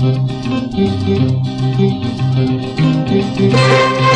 Thank you.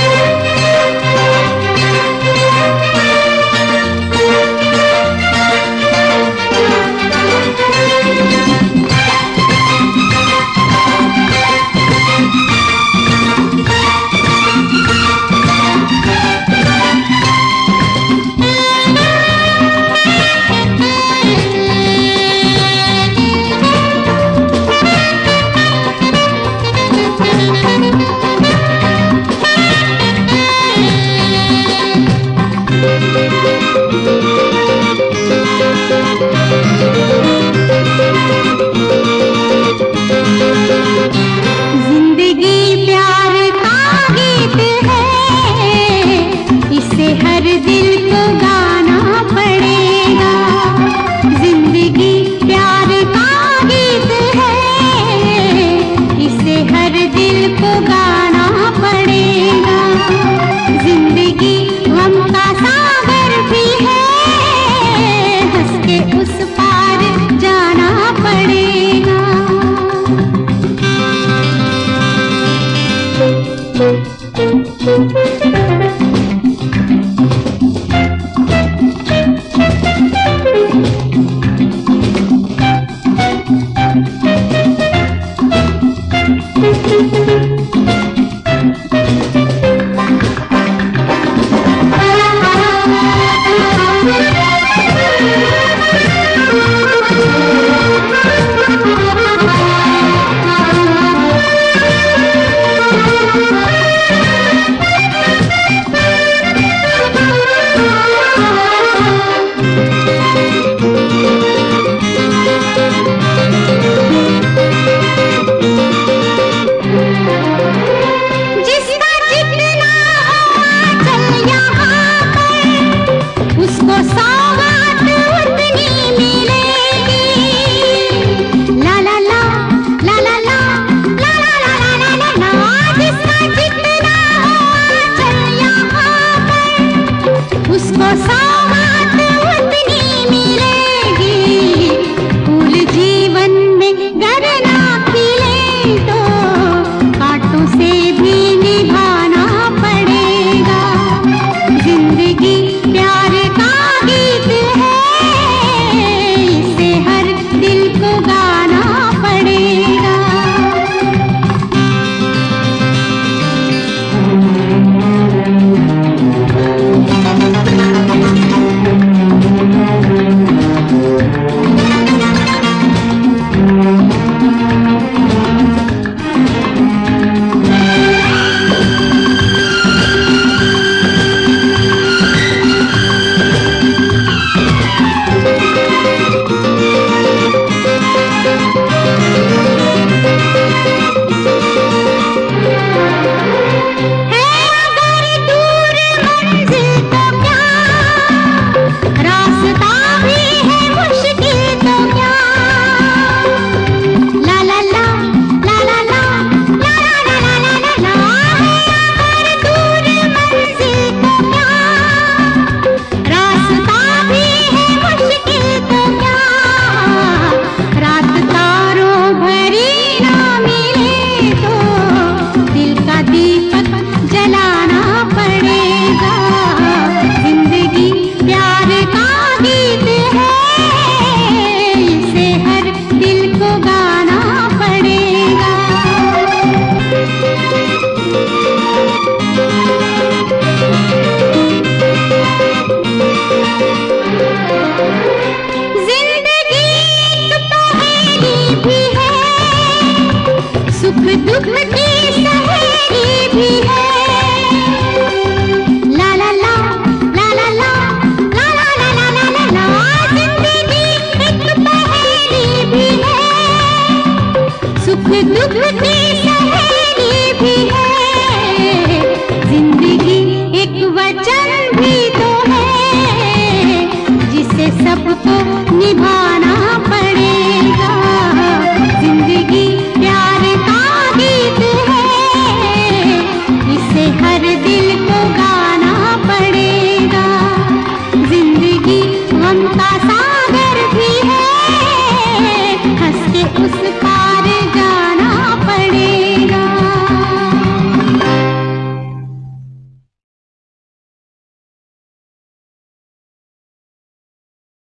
दुख थी